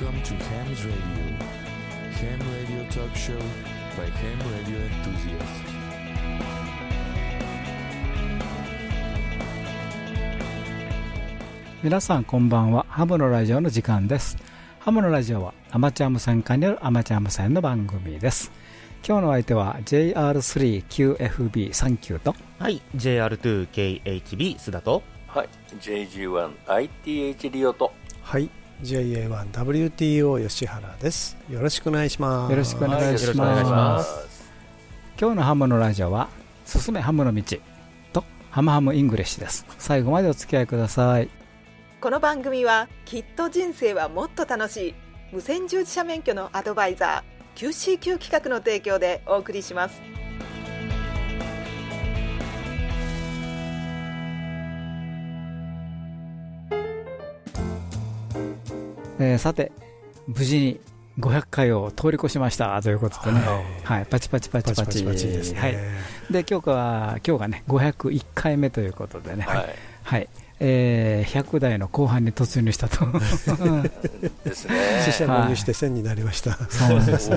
Welcome to Ham's Radio. Ham Radio Talk Show by Ham Radio Enthusiasts. 皆さんこんばんはハムのラジオの時間ですハムのラジオはアマチュア無線化によるアマチュア無線の番組です今日の相手は JR3QFB39 とはい JR2KHB 須田とはい、JG1ITH リオとはい JA1WTO 吉原です。よろしくお願いします。よろしくお願いします。今日のハムのラジオは進めハムの道とハムハムイングリッシュです。最後までお付き合いください。この番組はきっと人生はもっと楽しい。無線従事者免許のアドバイザー QCQ 企画の提供でお送りしますえーさて無事に500回を通り越しました。ということでね、はい、パチパチパチパチ。パチパチパチですね、はい、で今日は今日がね501回目ということでね、はい、はい。えー100代の後半に突入したと、うんですね。死者も入して1000になりました、そうなんです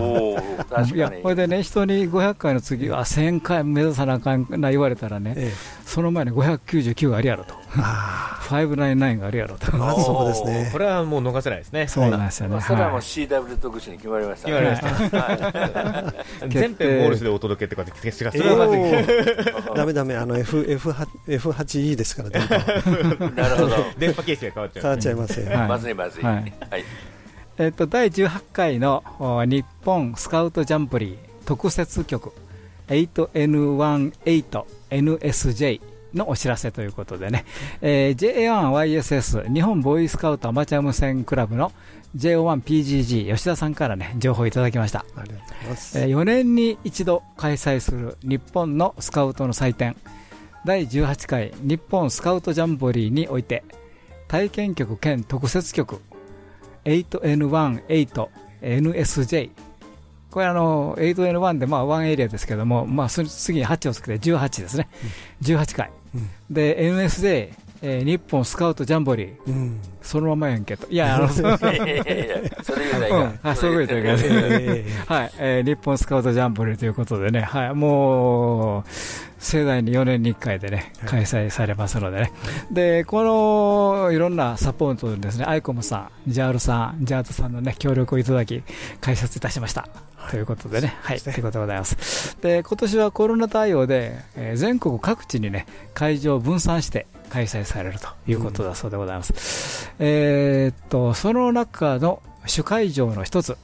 いや。これでね、人に500回の次は1000回目指さなあかんな言われたらね、えその前に599があるやろと、599があるやろと、あまず そこですね。これはもう逃せないですね。そうなんですよね、まあそれはもうはい CW 特集に決まりました。決まりました。は全編モールスでお届けってことでそれはまずいダメダメあの F F8 F8E ですから電波い。なるほど。電波形式が変わっちゃう。変わっちゃいますよ、はい。まずいまずい。ははい。い。えっと第18回のお日本スカウトジャンプリー特設局 8N18NSJ のお知らせということでね、えー JA1YSS 日本ボーイスカウトアマチュア無線クラブの JO1PGG 吉田さんからね情報いただきました。ありがとうございます、えー4年に一度開催する日本のスカウトの祭典。第18回日本スカウトジャンボリーにおいて体験局兼特設局 8N18NSJ これあの 8N1 でまあ1エリアですけども、まあ、次に8をつけて18ですね、18回、うんで NSJ、えー日本スカウトジャンボリー。うん。そのままやんけと。いやあの それ言うたらいいうん。あそういうこと言うはい、えー日本スカウトジャンボリーということでね、はい、もう、盛大に4年に1回でね、はい開催されますのでね。で、この、いろんなサポートでですね、アイコムさん、ジャールさん、ジャートさんのね、協力をいただき、開設いたしました。ということでね、はい、ということでございます。で、今年はコロナ対応で、えー全国各地にね、会場を分散して開催されるということだそうでございます。えーっと、その中の主会場の一つ、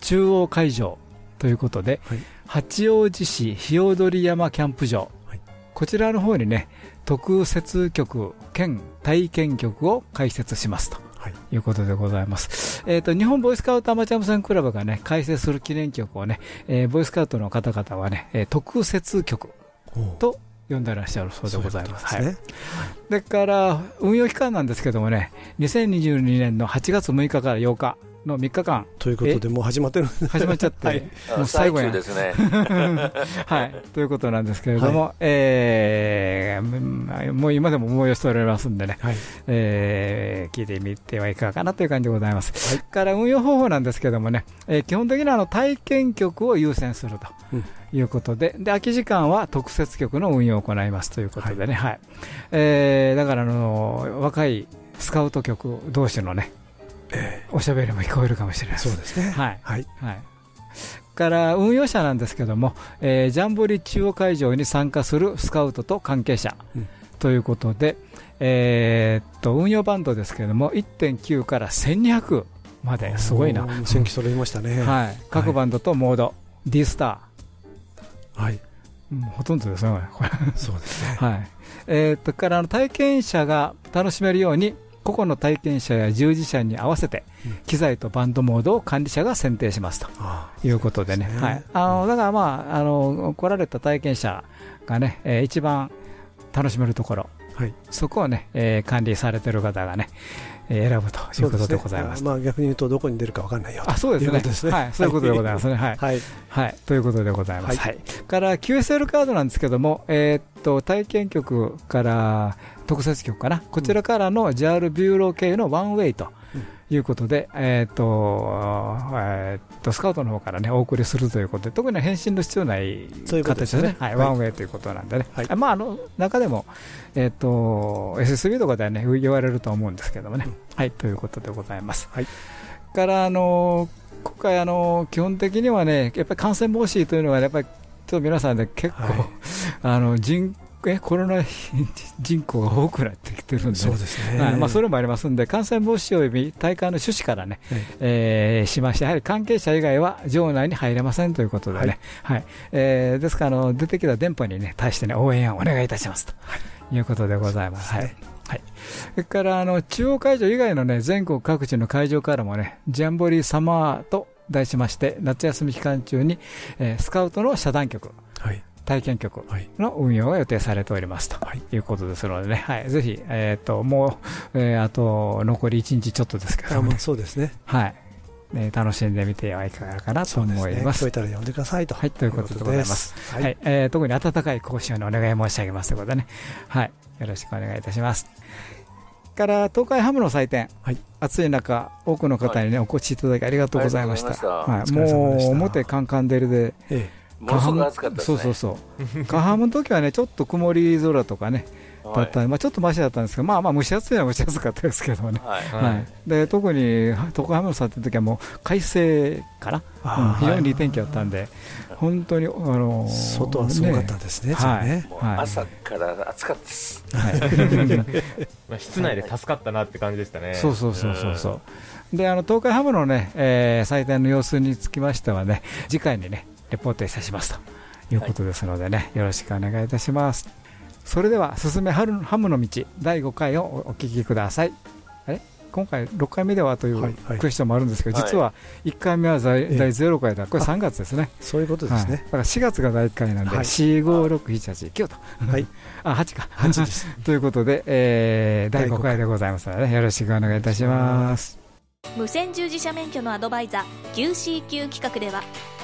中央会場ということで、はい八王子市日踊山キャンプ場、はい。こちらの方にね特設局兼体験局を開設しますとはい。いうことでございます、えー、と日本ボーイスカウトアマチュア無線クラブがね開設する記念局をね、えーボーイスカウトの方々はね、えー特設局と呼んでらっしゃるそうでございます。はいそううすね。だから運用期間なんですけどもね2022年の8月6日から8日の3日間。ということでもう始まってる。始まっちゃって、はい。もう最後や。ですね。はい、ということなんですけれども、えーうんもう今でも思い寄せておられますんでね、はい。えー聞いてみてはいかがかなという感じでございます。それから運用方法なんですけどもね、えー基本的にはあの体験局を優先するとうん。いうことで、で空き時間は特設局の運用を行いますということでね、はい。えーだからあの若いスカウト局同士のね、おしゃべりも聞こえるかもしれない。そうですね。はい。はい。はい、から運用者なんですけども、えージャンボリ中央会場に参加するスカウトと関係者うん。ということで、えーっと運用バンドですけども1.9から1200まで。すごいな、おー無線機揃いましたね。はい、各バンドとモード、D スタはい。ー、うんほとんどですね、これ。そうですね。はい。えーっとからあの体験者が楽しめるように個々の体験者や従事者に合わせてうん。機材とバンドモードを管理者が選定しますと。あいうことでね、はい、あのだから、まあ、あの来られた体験者がね、えー一番楽しめるところ、はい。そこをね、えー管理されてる方がね、えー選ぶということでございます。まあ逆に言うとどこに出るかわかんないよあそうですね。ということですね。はい、そういうことでございますね。はい。はい。はい、ということでございます。ははい。い、から QSL カードなんですけども、えーっと体験局から特設局かな、こちらからの JAL ビューロー系のワンウェイということで、えっ、と、えっ、と、スカウトの方からね、お送りするということで、特に返信の必要ないそういうことですね形ですね。はい、はいワンウェイということなんでね。はいあまあ、あの、中でも、えっ、と、SSB とかではね、言われると思うんですけどもね。はい、ということでございます。はいから、あの、今回、あの、基本的にはね、やっぱり感染防止というのは、やっぱり、ちょっと皆さんね、結構、はい あの、人、え、コロナ人口が多くなってきてるんで、そうですね。はい。まあ、それもありますんで、感染防止及び大会の趣旨からね、はい。えーしまして、やはり関係者以外は場内に入れませんということでね、はい。えーですからあの、出てきた電波に、ね、対して、ね、応援をお願いいたしますとい。うことでございます。はい。はい、それからあの中央会場以外の、ね、全国各地の会場からもね、ジャンボリーサマーと題しまして、夏休み期間中に、えースカウトの社団局、はい。体験局はい。の運用が予定されておりますとはい。いうことですのでね、はい、ぜひ、えー、ともう、えーあと残り1日ちょっとですけどもね、そうですね。はい。ね、楽しんでみてはいかがかなとそうですね。思います。聞こえたら呼んでくださいと。はい、ということでございます。ははい。い、えー特に温かい講師を、ね、お願い申し上げますということでね、はい、よろしくお願いいたします。から東海ハムの祭典、はい。暑い中、多くの方に、ねお越しいただきありがとうございました。はい、もう表カンカン照りで、えものすごく暑かったですね。そうそうそう、カハムの時はね、ちょっと曇り空とかね、だったんでまあ、ちょっとマシだったんですけど、まあまあ蒸し暑いのは蒸し暑かったですけどね。はい。はいで特に東海ハムの祭典の時はもう快晴かな、うん非常にいい天気だったんで、本当に、あのー外はすごかったんですね。朝から暑かったです。はい まあ、室内で助かったなって感じでしたね。そうそうそうそうそう。で、あの東海ハムのね、えー祭典の様子につきましてはね、次回にね、レポートいたしますということですのでね、よろしくお願いいたします。それでは、すすめハルハムの道、第5回をおお聞きください。あれ？今回6回目ではというはいはいクエスチョンもあるんですけど、はい実は1回目は第ええ第0回だ、これ3月ですね。そういうことですはい、だね。から4月が第1回なんで、はい4、5、6、7、8、9と。はい。あ、8か。8です。ということで、えー第5第五回でございますので、ね、よろしくお願いいたします。無線従事者免許のアドバイザー QCQ 企画では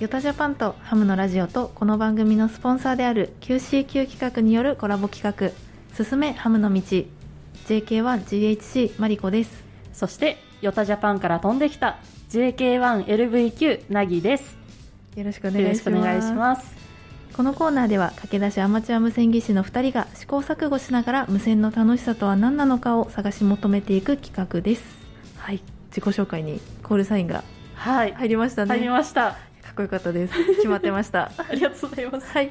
ヨタジャパンとハムのラジオとこの番組のスポンサーである QCQ 企画によるコラボ企画「すすめハムの道」JK1GHC マリコです。そしてヨタジャパンから飛んできた JK1LVQ ナギです。よろしくお願いします。このコーナーでは駆け出しアマチュア無線技師の2人が試行錯誤しながら無線の楽しさとは何なのかを探し求めていく企画です。はい。自己紹介にコールサインがはい。入りましたね。入りましたこよかったです。決まってました。ありがとうございます。はい、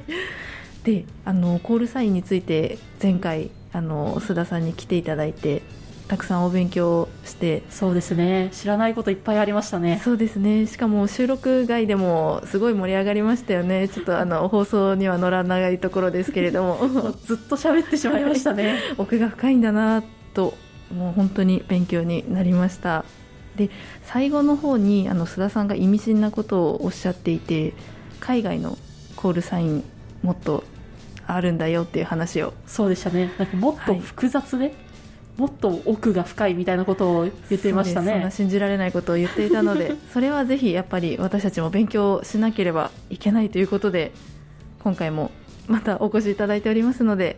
であのコールサインについて前回あの須田さんに来ていただいてたくさんお勉強して。そうですね。知らないこといっぱいありましたね。そうですね。しかも収録外でもすごい盛り上がりましたよね。ちょっとあの 放送には乗らないところですけれども。ずっと喋ってしまいましたね。奥が深いんだなともう本当に勉強になりましたで最後の方にあの須田さんが意味深なことをおっしゃっていて海外のコールサインもっとあるんだよっていう話を。そうでしたね。なんかもっと複雑で、もっと奥が深いみたいなことを言っていましたそうです。そんなね信じられないことを言っていたので それはぜひやっぱり私たちも勉強しなければいけないということで今回もまたお越しいただいておりますので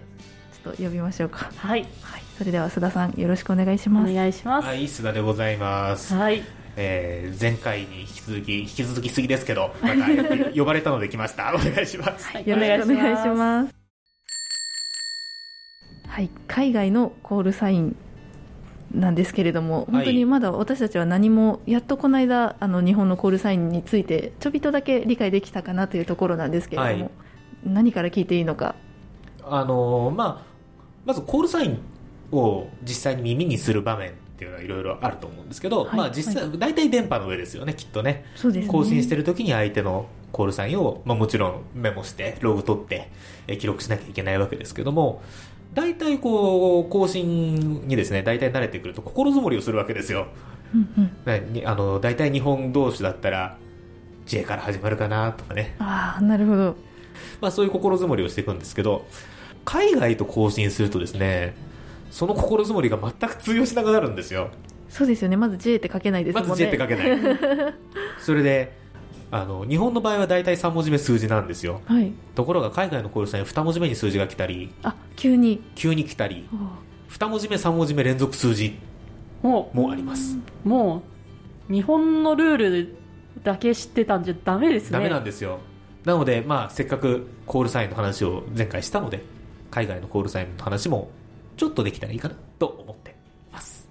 ちょっと呼びましょうか。はい。はいそれでは須田さんよろしくお願いしおます。願いします。はい、須田でございます。はい。えー前回に引き続き、引き続きすぎですけど、また呼ばれたので来ました。お願いします。はい。よろしくお願いします。はい海外のコールサインなんですけれども、本当にまだ私たちは何も、やっとこの間、あの日本のコールサインについて、ちょびっとだけ理解できたかなというところなんですけれども、はい。何から聞いていいのか、あのーまあ、まずコールサインを実際に耳にする場面っていうのはいろいろあると思うんですけど、はいまあ実際、大体電波の上ですよね、きっとね。そうですね更新してる時に相手のコールサインを、まあもちろんメモして、ログ取って、えー記録しなきゃいけないわけですけども、大体こう、更新にですね、大体慣れてくると心づもりをするわけですよ。うんうんねにあの、大体日本同士だったら、J から始まるかなとかね。ああなるほどまあそういう心づもりをしていくんですけど、海外と更新するとですね、その心づもりが全く通用しなくなるんですよ。そうですよねまず J って書けないですもんねまず J って書けない。それで、あの、日本の場合は大体3文字目数字なんですよ。はいところが海外のコールサイン2文字目に数字が来たり、あ急に急に来たり、あ2文字目3文字目連続数字ももあります。うもう日本のルールだけ知ってたんじゃダメですねダメなんですよ。なので、まあ、せっかくコールサインの話を前回したので、海外のコールサインの話もちょっとできたらいいかなと思ってます。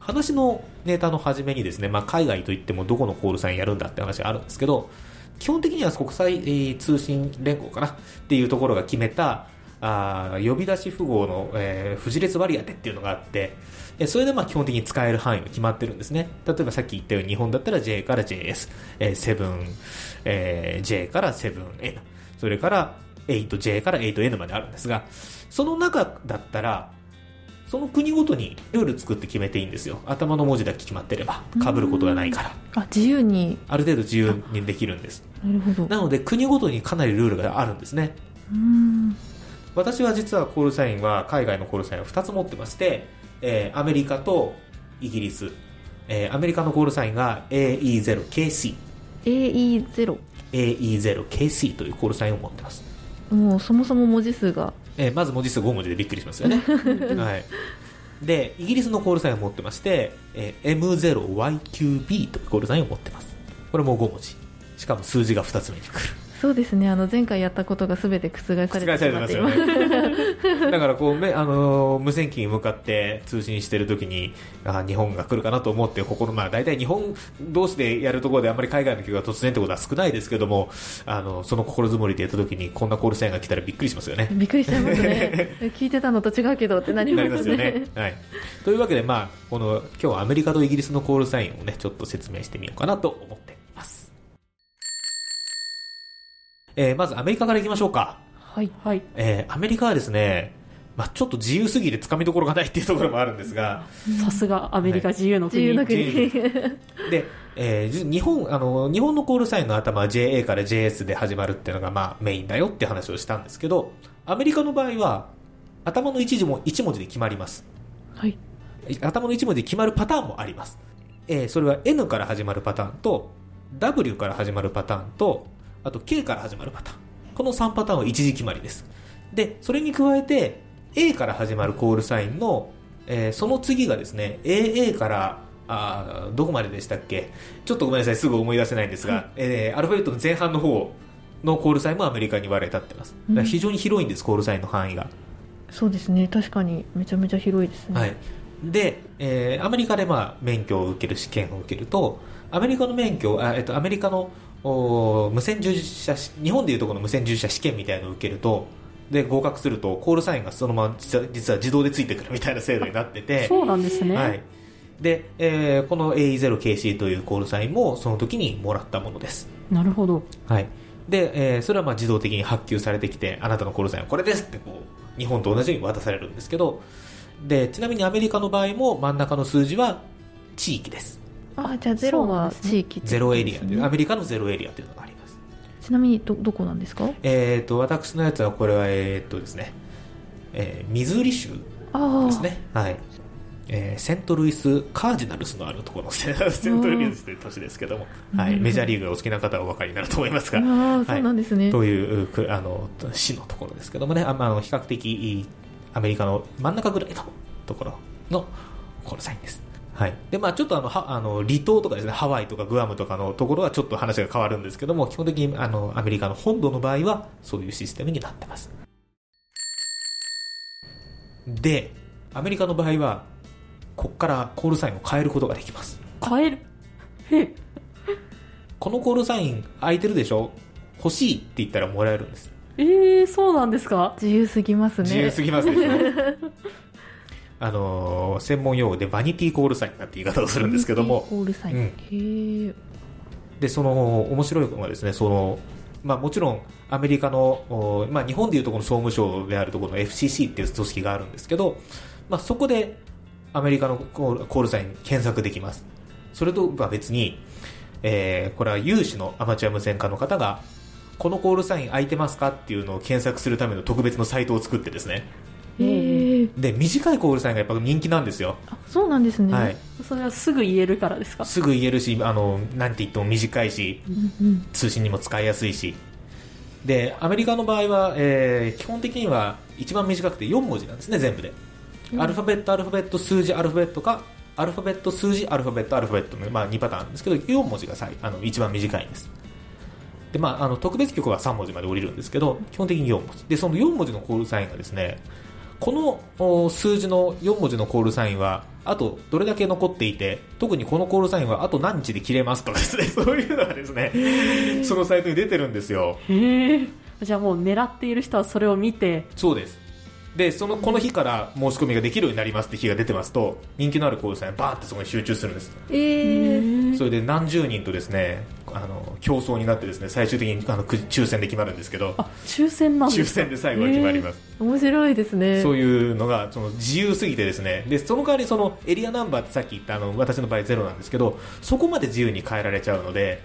話のネタの初めにですね、まあ、海外といってもどこのコールサインやるんだって話があるんですけど、基本的には国際、えー通信連合かなっていうところが決めた、あ呼び出し符号の、えー、富士列割り当てっていうのがあって、えそれでまあ基本的に使える範囲が決まってるんですね。例えばさっき言ったように日本だったら J から JS、えー、7、えー J から 7N、それから 8J から 8N まであるんですが、その中だったら、その国ごとにルール作って決めていいんですよ。頭の文字だけ決まってれば、被ることがないから。あ自由にある程度自由にできるんです。なるほどなので国ごとにかなりルールがあるんですね。うん私は実はコールサインは海外のコールサインを2つ持ってまして、えーアメリカとイギリス、えーアメリカのコールサインが AE0KC AE0 AE0KC というコールサインを持ってます、もうそもそも文字数が。えーまず文字数5文字でびっくりしますよね、はい、でイギリスのコールサインを持ってまして、えー M0YQB というコールサインを持ってます。これも5文字。しかも数字が2つ目に来るそうですね。あの前回やったことが全て覆されて覆されてますよね。だからこう、めあのー無線機に向かって通信してるときにあ日本が来るかなと思ってここのまあ大体日本同士でやるところであんまり海外の曲が突然ってことは少ないですけどもあのその心づもりでやったときにこんなコールサインが来たらびっくりしますよね。びっくりしちゃいますね。聞いてたのと違うけどってなりなますよね。はい。というわけで、まあ、この、今日はアメリカとイギリスのコールサインをね、ちょっと説明してみようかなと思ってえーまずアメリカからいきましょうか。はいはいえーアメリカはですね、まあ、ちょっと自由すぎて掴みどころがないっていうところもあるんですが、さすがアメリカ自由の国、自由の国で、えーじ日本、あの、日本のコールサインの頭は JA から JS で始まるっていうのがまあメインだよって話をしたんですけど、アメリカの場合は、頭の一字も一文字で決まります。はい頭の一文字で決まるパターンもあります。えーそれは N から始まるパターンと、W から始まるパターンと、あと K から始まるパターン。この3パターンは一時決まりです。で、それに加えて、A から始まるコールサインの、えーその次がですね、AA から、あーどこまででしたっけ？ちょっとごめんなさい、すぐ思い出せないんですが、えーアルファベットの前半の方のコールサインもアメリカに割れ立ってます。だから非常に広いんです、コールサインの範囲が。そうですね確かにめちゃめちゃ広いですね、はい、で、えーアメリカで、まあ、免許を受ける試験を受けるとアメリカの免許あ、えっと、アメリカのお無線従事者し日本でいうところの無線従事者試験みたいなのを受けるとで合格するとコールサインがそのまま実は実は自動でついてくるみたいな制度になってて。そうなんですね、はい。でえーこの AE0KC というコールサインもその時にもらったものです。なるほど。はい。で、えーそれはまあ自動的に発給されてきて、あなたのコールサインはこれですってこう、日本と同じように渡されるんですけど、で、ちなみにアメリカの場合も真ん中の数字は地域です。あじゃあゼロは地域ってゼロエリア。アメリカのゼロエリアというのがあります。ちなみにどどこなんですか？えっ、と、私のやつはこれは、えっ、とですね、えーミズーリ州ああですね。はい。えーセントルイス・カージナルスのあるところのセ セントルイスという都市ですけども、はい、メジャーリーグがお好きな方はお分かりになると思いますが、そうなんですね、というくあの市のところですけどもね、あまあ、比較的アメリカの真ん中ぐらいのところのコールサインです。はい。で、まあちょっとあの、はあの、離島とかですね、ハワイとかグアムとかのところはちょっと話が変わるんですけども、基本的にあの、アメリカの本土の場合は、そういうシステムになってます。で、アメリカの場合は、ここからコールサインを変えることができます。変える？へこのコールサイン空いてるでしょ？欲しいって言ったらもらえるんです。えー、そうなんですか？自由すぎますね自由すぎますでしょ？あのー専門用語でバニティコールサインなんて言い方をするんですけども、コールサイン、うん。で、その、面白いのがですね、その、まあ、もちろんアメリカの、おまあ、日本でいうとこの総務省であるところの FCC っていう組織があるんですけど、まあ、そこでアメリカのコールサイン検索できます。それとは別に、えーこれは有志のアマチュア無線化の方がこのコールサイン空いてますかっていうのを検索するための特別のサイトを作ってですねで短いコールサインがやっぱ人気なんですよ、そうなんですね、はい、それはすぐ言えるからですか？すぐ言えるしあのなんて言っても短いしうんうん。通信にも使いやすいし。でアメリカの場合は、えー基本的には一番短くて4文字なんですね全部で、アルファベットアルファベット数字アルファベットかアルファベット数字アルファベットアルファベットの、まあ、2パターンあるんですけど4文字が最あの一番短いんです。で、まあ、あの特別曲は3文字まで降りるんですけど基本的に4文字。でその4文字のコールサインがですねこのお数字の4文字のコールサインはあとどれだけ残っていて特にこのコールサインはあと何日で切れますとかですね。そういうのがですねそのサイトに出てるんですよ。へえ。じゃあもう狙っている人はそれを見て。そうです。でそのこの日から申し込みができるようになりますって日が出てますと人気のあるコールサインがバーってそこに集中するんです。え。ー、それで何十人とですねあの競争になってですね最終的にあのく抽選で決まるんですけどあ抽選なん抽ですか？選で最後は決まります、面白いですね。そういうのがその自由すぎてですね。でその代わりそのエリアナンバーってさっき言ったあの私の場合ゼロなんですけどそこまで自由に変えられちゃうので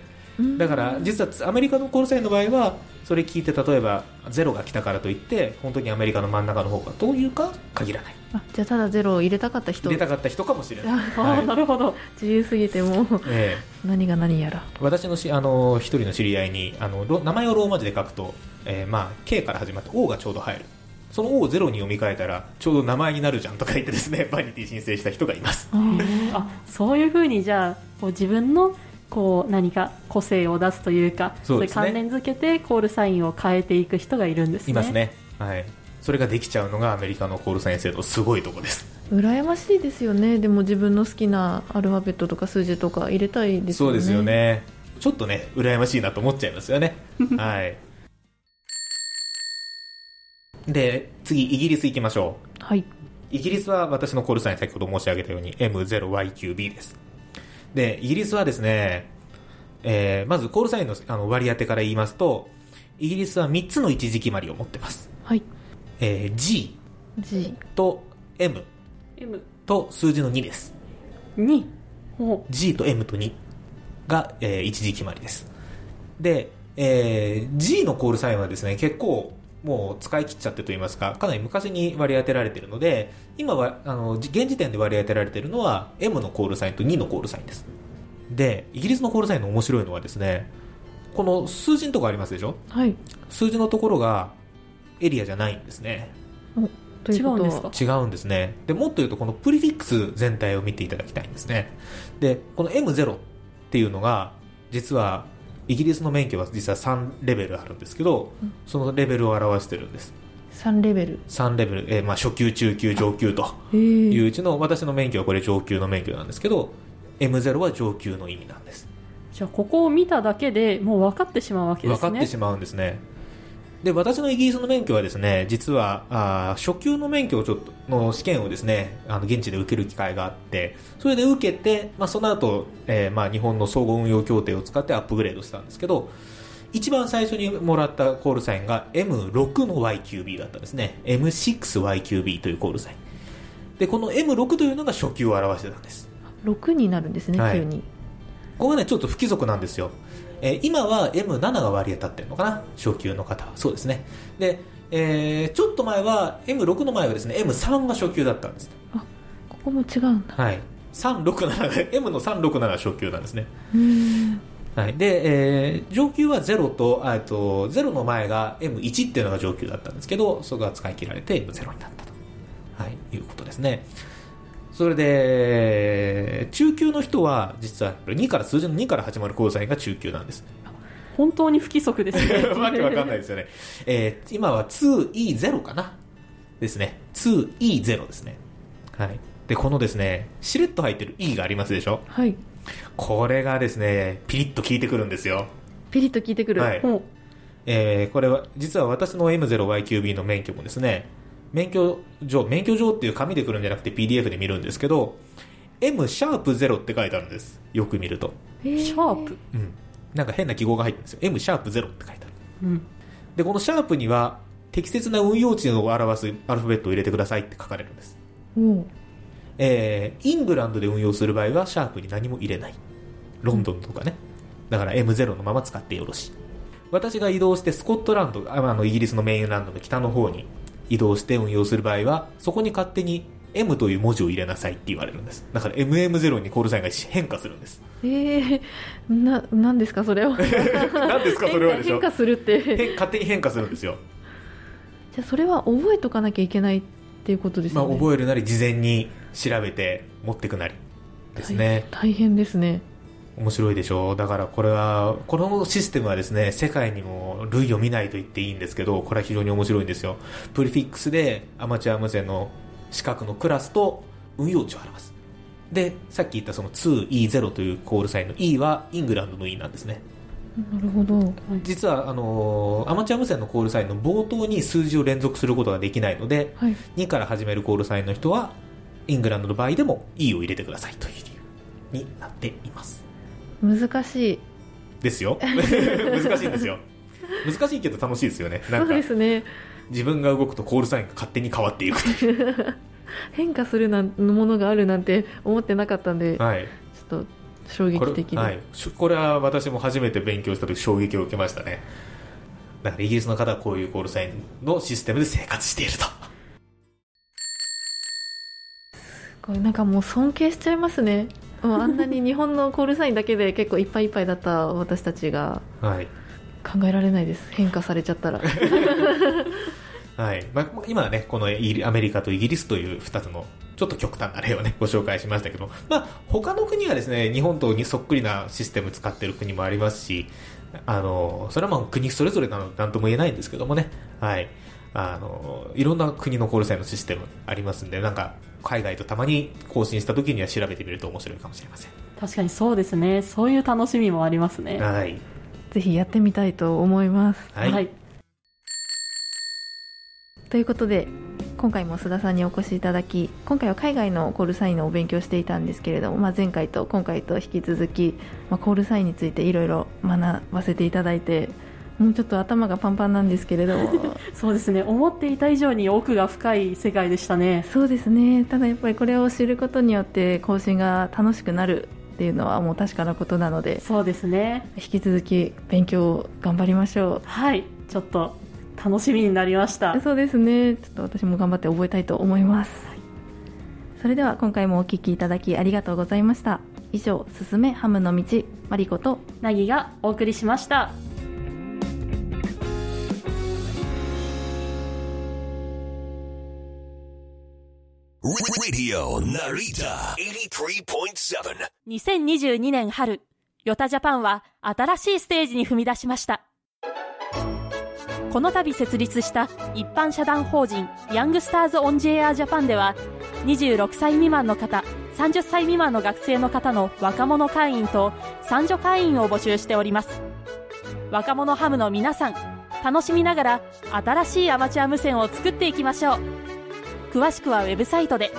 だから実はアメリカのコールサインの場合はそれ聞いて例えばゼロが来たからといって本当にアメリカの真ん中の方がどういうか限らない。あじゃあただゼロを入れたかった人。入れたかった人かもしれない、あはい。あなるほど。自由すぎてもうええ。何が何やら。私のしあの一人の知り合いにあのロ名前をローマ字で書くと、えーまあ、K から始まって O がちょうど入る。その O をゼロに読み替えたらちょうど名前になるじゃんとか言ってですねバニティ申請した人がいます。あそういうふうにじゃあこう自分のこう何か個性を出すというかそうね。れ関連付けてコールサインを変えていく人がいるんですね。いますね。はい。それができちゃうのがアメリカのコールサイン制度すごいとこです。羨ましいですよね。でも自分の好きなアルファベットとか数字とか入れたいですよね。そうですよね。ちょっとね羨ましいなと思っちゃいますよね。はい。で次イギリス行きましょう。はい。イギリスは私のコールサイン先ほど申し上げたように M0YQB です。で、イギリスはですね、えーまずコールサインのあの割り当てから言いますと、イギリスは3つの一時決まりを持ってます。はいえー G G と M M2 と数字の2です。ほ G と M と2が、えー一時決まりです。で、えー G のコールサインはですね、結構もう使い切っちゃってと言いますか、かなり昔に割り当てられているので、今は、あの、じ現時点で割り当てられているのは M のコールサインと2のコールサインです。で、イギリスのコールサインの面白いのはですね、この数字のとこありますでしょ？はい数字のところがエリアじゃないんですね。違うんですか？違うんですね。で、もっと言うとこのプリフィックス全体を見ていただきたいんですね。で、この M0 っていうのが、実は、イギリスの免許は実は3レベルあるんですけど、そのレベルを表してるんです。3レベル3レベル、えーまあ初級、中級、上級とへいうえうちの、私の免許はこれ上級の免許なんですけど、M0 は上級の意味なんです。じゃあここを見ただけでもう分かってしまうわけですね分かってしまうんですね。で、私のイギリスの免許はですね、実は、あー初級の免許をちょっと、の試験をですね、あの、現地で受ける機会があって、それで受けて、まあ、その後、えーまあ、日本の総合運用協定を使ってアップグレードしたんですけど、一番最初にもらったコールサインが M6 の YQB だったんですね。M6YQB というコールサイン。で、この M6 というのが初級を表してたんです。6になるんですね、はい急にここがね、ちょっと不規則なんですよ。えー今は M7 が割り当たってるのかな？初級の方は。そうですね。で、えーちょっと前は、M6 の前はですね、M3 が初級だったんです。ここも違うんだはい。367が、M の367が初級なんですね。はい。で、えー上級は0と、あえっと、0の前が M1 っていうのが上級だったんですけど、そこが使い切られて M0 になったと。はい。いうことですね。それで、中級の人は、実は2から、数字の2から始まる交際が中級なんです。本当に不規則ですね わけわかんないですよね。えー今は 2E0 かな？ですね。2E0 ですね。はい。で、このですね、しれっと入ってる E がありますでしょ？はいこれがですね、ピリッと効いてくるんですよ。ピリッと聞いてくる、はいほえーこれは、実は私の M0YQB の免許もですね、免許状、免許状っていう紙で来るんじゃなくて PDF で見るんですけど、M シャープ0って書いてあるんです。よく見ると。シャープ？うん。なんか変な記号が入ってるんですよ。M シャープ0って書いてある。うんでこのシャープには適切な運用値を表すアルファベットを入れてくださいって書かれるんですおうえーイングランドで運用する場合はシャープに何も入れないロンドンとかねだから M0 のまま使ってよろしい私が移動してスコットランドああのイギリスのメインランドの北の方に移動して運用する場合はそこに勝手に M という文字を入れなさいって言われるんです。だから MM0 にコールサインが変化するんです。えー、ななんですかそれは。何ですかそれはでしょ。変化するって。変勝手に変化するんですよ、じゃあそれは覚えとかなきゃいけないっていうことですまあ、覚えるなり事前に調べて持ってくなりですね、大変ですね面白いでしょ？うだからこれはこのシステムはですね世界にも類を見ないと言っていいんですけどこれは非常に面白いんですよ。プリフィックスでアマチュア無線の資格のクラスと運用値を表す。でさっき言ったその 2E0 というコールサインの E はイングランドの E なんですね。なるほど。実はあのーアマチュア無線のコールサインの冒頭に数字を連続することができないので、はい。2から始めるコールサインの人はイングランドの場合でも E を入れてくださいという理由になっています難しい。ですよ。難しいんですよ。難しいけど楽しいですよね。なそうんかですね。自分が動くとコールサインが勝手に変わっていく 変化するなんものがあるなんて思ってなかったんで、はい。ちょっと衝撃的で、はい、しこれは私も初めて勉強した時衝撃を受けましたね。だからイギリスの方はこういうコールサインのシステムで生活していると。これなんかもう尊敬しちゃいますねもうあんなに日本のコールサインだけで結構いっぱいいっぱいだった私たちがはい。考えられないです。変化されちゃったら。はい。まあ、今はね、このイギリアメリカとイギリスという2つのちょっと極端な例をね、ご紹介しましたけど、まあ、他の国はですね、日本とにそっくりなシステム使ってる国もありますし、あの、それはまあ国それぞれなので何とも言えないんですけどもね、はい。あの、いろんな国のコールサインのシステムありますんで、なんか、海外とたまに更新した時には調べてみると面白いかもしれません。確かにそうですねそういう楽しみもありますねはい。ぜひやってみたいと思いますはい。はいということで今回も須田さんにお越しいただき今回は海外のコールサインのお勉強していたんですけれども、まあ、前回と今回と引き続き、まあ、コールサインについていろいろ学ばせていただいてもうちょっと頭がパンパンなんですけれども。そうですね。思っていた以上に奥が深い世界でしたね。そうですね。ただやっぱりこれを知ることによって更新が楽しくなるっていうのはもう確かなことなのでそうですね。引き続き勉強を頑張りましょはい。ちょっと楽しみになりました。うそうですね。ちょっと私も頑張って覚えたいと思います、それでは今回もお聞きいただきありがとうございました。以上「すすめハムの道」マリコとなぎがお送りしましたラディオナリタ83.7 2022年春、YOTA ジャパンは新しいステージに踏み出しました。この度設立した一般社団法人 Youngsters On The Air Japan では26歳未満の方30歳未満の学生の方の若者会員と賛助会員を募集しております。若者ハムの皆さん楽しみながら新しいアマチュア無線を作っていきましょう。詳しくはウェブサイトで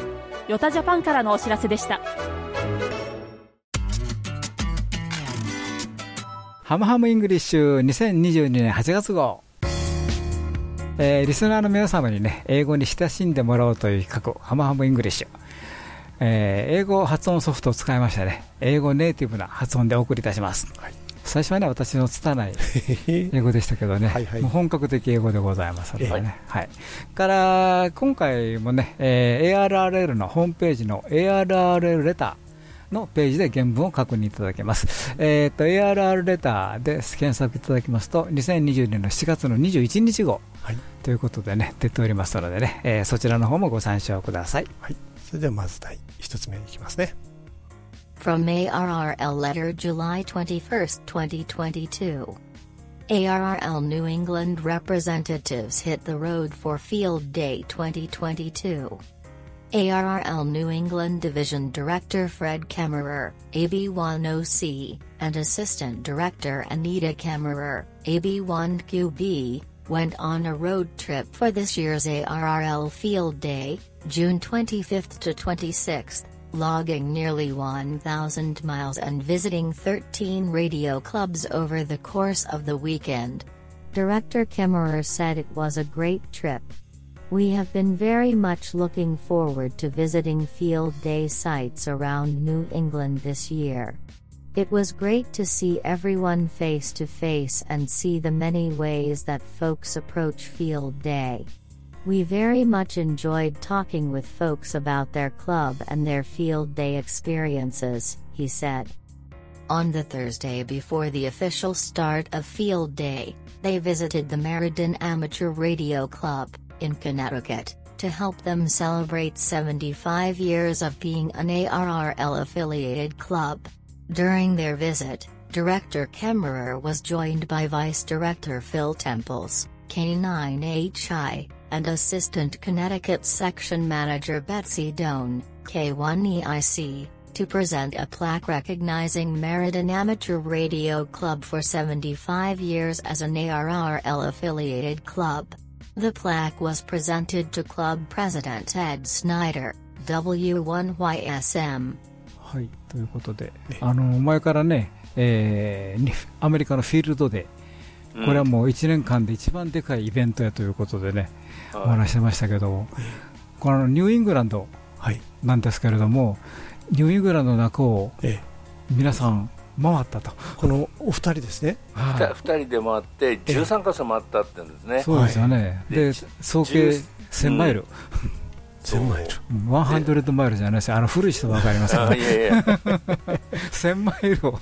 YOTA ジャパンからのお知らせでしたハムハムイングリッシュ2022年8月号。えーリスナーの皆様にね、英語に親しんでもらおうという企画、ハムハムイングリッシュ。えー英語発音ソフトを使いましてね、英語ネイティブな発音でお送りいたします。最初はね、私の拙い 英語でしたけどね、はいはいもう本格的英語でございますのでね。はい。から、今回もね、えー ARRL のホームページの ARRL レターのページで原文を確認いただけます。えっ、と、ARR レターで検索いただきますと、2020年の7月の21日号はいということでね、出ておりますのでね、えーそちらの方もご参照ください。はい、それではまず第一つ目いきますね From ARRL letter July 21, 2022. ARRL New England representatives hit the road for Field Day 2022. ARRL New England Division Director Fred Kammerer, AB10C, and Assistant Director Anita Kammerer, AB1QB, went on a road trip for this year's ARRL Field Day, June 25 to 26th, logging nearly 1,000 miles and visiting 13 radio clubs over the course of the weekend. Director Kimmerer said it was a great trip. We have been very much looking forward to visiting field day sites around New England this year. It was great to see everyone face to face and see the many ways that folks approach field day. We very much enjoyed talking with folks about their club and their field day experiences, he said. On the Thursday before the official start of field day, they visited the Meriden Amateur Radio Club in Connecticut to help them celebrate 75 years of being an ARRL affiliated club. During their visit, Director Kemmerer was joined by Vice Director Phil Temples, K9HI, and Assistant Connecticut Section Manager Betsy Doan, K1EIC, to present a plaque recognizing Meriden Amateur Radio Club for 75 years as an ARRL affiliated club. The plaque was presented to club president Ed Snyder, W1YSM. はい、ということで、あの前からね、えーにアメリカのフィールドで、うんこれはもう1年間で一番でかいイベントやということでね、はい お話してましたけど、このニューイングランドなんですけれども、ニューイングランドの中を皆さん回ったと。このお二人ですね。二人二人で回って13カ所回ったって言うんですね。そうですよね。で、総計1000マイル。1000マイル。100マイルじゃないですよ。あの古い人わかりますけど。あいやいや1000 マイルを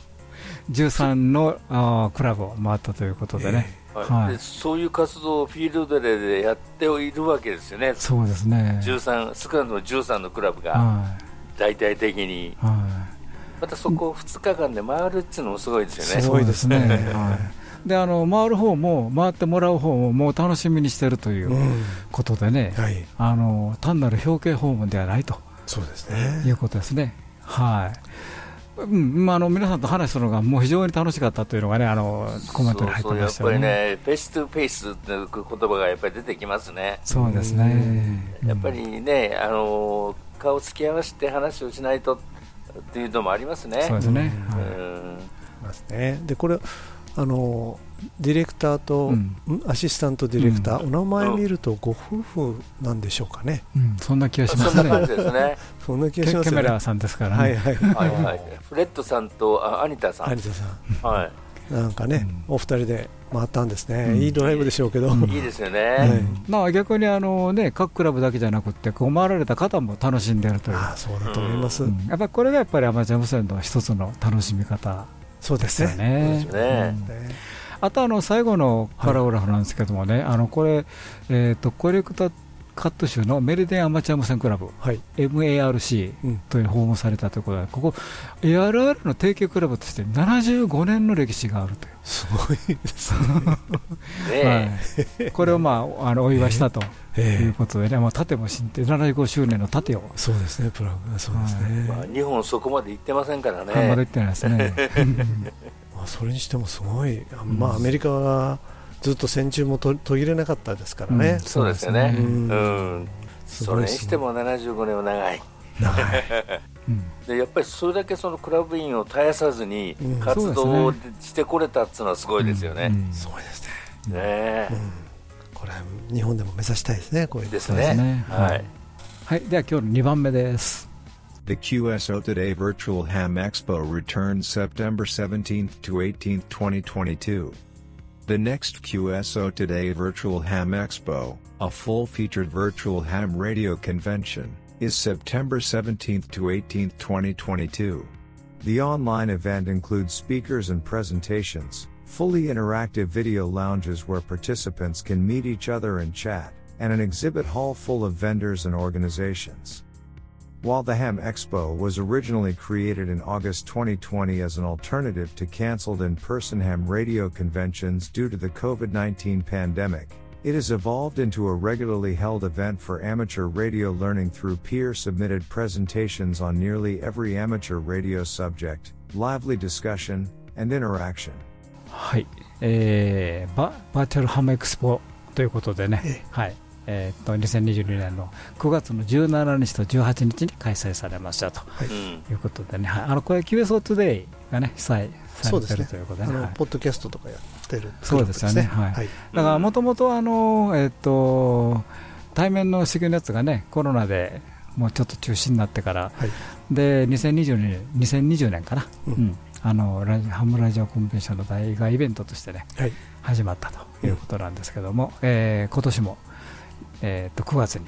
13のあークラブを回ったということでね。はいそういう活動をフィールドでやっているわけですよね。そうですね13少なくとも13のクラブがは大々的に。はまたそこを2日間で回るっていうのもすごいですよね。そうですね。はい。で、あの回る方も回ってもらう方ももう楽しみにしてるといううんことでね。はいあの単なる表敬訪問ではないと。そうですねいうことですね。はい。うん、まあ、あの皆さんと話すのがもう非常に楽しかったというのがね、あのコメントに入ってそうそうやっぱりましたよね。ね、face to face っていう言葉がやっぱり出てきますね。そうですね。やっぱりね、あの顔つき合わせて話をしないとっていうのもありますね。そうですねうんますね。でこれあのディレクターと、うんんアシスタントディレクター、うんお名前見るとご夫婦なんでしょうかね。うん、そんな気がしますね。そんな 気がしますよね。メラーさんですからね。はいはい。はいはい、フレッドさんとあアニタさん。アニタさん。はい。なんかね、お二人で回ったんですね、うんいいドライブでしょうけど、いいですよね。まあ逆にあの、ね、各クラブだけじゃなくて、こう回られた方も楽しんでるという、そうだと思います、うんやっぱりこれがやっぱりアマチュア無線の一つの楽しみ方そうですねよね。あとあの最後のパラグラフなんですけどもね、あのこれ、えー、とコレクタカット州のメルデンアマチュア無線クラブ、MARC という訪問されたということで、ここ、ARR の提携クラブとして75年の歴史があるという。すごいですね。はい、これを、まあ、あのお祝いしたと。ええ。いうことでね、まあ、盾も進んで75周年の盾を、そうですね、プラグ。そうですね、まあ、日本そこまで行ってませんからね。はいまだ行ってないですね。まあ、それにしてもすごい、あまあ、アメリカはずっと戦中もと途切れなかったですからね、うんそうですよね。ううんん。それにしても75年は長い。でやっぱりそれだけそのクラブ員を絶やさずにうん活動をしてこれたっていうのはすごいですよね。すごいですね、ねえこれは日本でも目指したいですね、こういうですね。はい。はい、では今日の2番目です。The QSO Today Virtual Ham Expo returns September 17th to 18th, 2022. The next QSO Today Virtual Ham Expo, a full featured virtual ham radio convention, is September 17th to 18th, 2022. The online event includes speakers and presentations, fully interactive video lounges where participants can meet each other and chat, and an exhibit hall full of vendors and organizations. While the Ham Expo was originally created in August 2020 as an alternative to canceled in person ham radio conventions due to the COVID 19 pandemic, it has evolved into a regularly held event for amateur radio learning through peer submitted presentations on nearly every amateur radio subject, lively discussion, and interaction. はい、えーババーチャルハムエクスポということでね、はい えー、と2022年の9月の17日と18日に開催されましたとい。うことでね、はい、あのこれ QSO トゥデイがね、主催されてるということでね、ポッドキャストとかやってるそうですよね、はい、だからもともと、あのえっと、対面の試験のやつがね、コロナでもうちょっと中止になってから、はい、で2020年 ,2020 年かな、うん、うん、あのラジハムラジオコンベンションの大外イベントとしてね、はい、始まったということなんですけども、うん、えー、今年も、えー、と9月に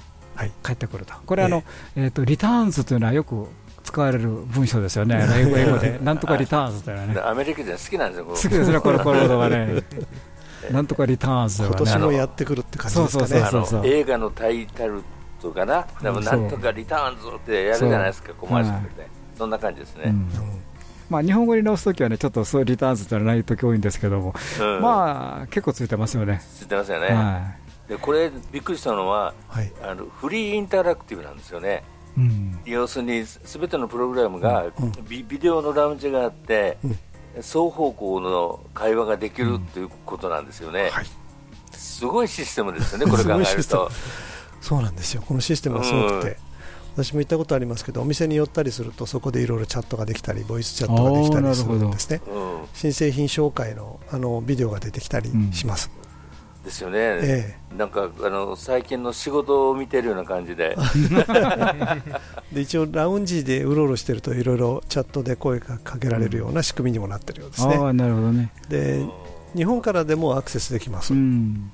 帰ってくると、これあの、えー、とリターンズというのはよく使われる文章ですよね、英語英語で、なんとかリターンズというのはね。アメリカ人好きなんですよ、好きですね、このこ葉ね。なんとかリターンズは、ね、今年もやってくるって感じですかね。そうそう映画のタイトルとかな、でもなんとかリターンズってやるじゃないですか、コマーシャルで、そんな感じですね。うん。まあ、日本語に直すときはね、ちょっとそういうリターンズってのはないとき多いんですけども、うん、まあ、結構ついてますよね。ついてますよね。はい、でこれ、びっくりしたのは、はい、あのフリーインタラクティブなんですよね。うん、要するに、すべてのプログラムがビ,、ビデオのラウンジがあって、双方向の会話ができるということなんですよね。はい。すごいシステムですよね、これ考えると。そうなんですよ、このシステムはすごくて、うん、私も行ったことありますけど、お店に寄ったりすると、そこでいろいろチャットができたり、ボイスチャットができたりするんですね、新製品紹介のあのビデオが出てきたりします。うん、ですよね、ええ、なんかあの最近の仕事を見てるような感じで。で一応、ラウンジでうろうろしてるといろいろチャットで声がかけられるような仕組みにもなってるようですね。なるほどね。で日本からでもアクセスできます。うん。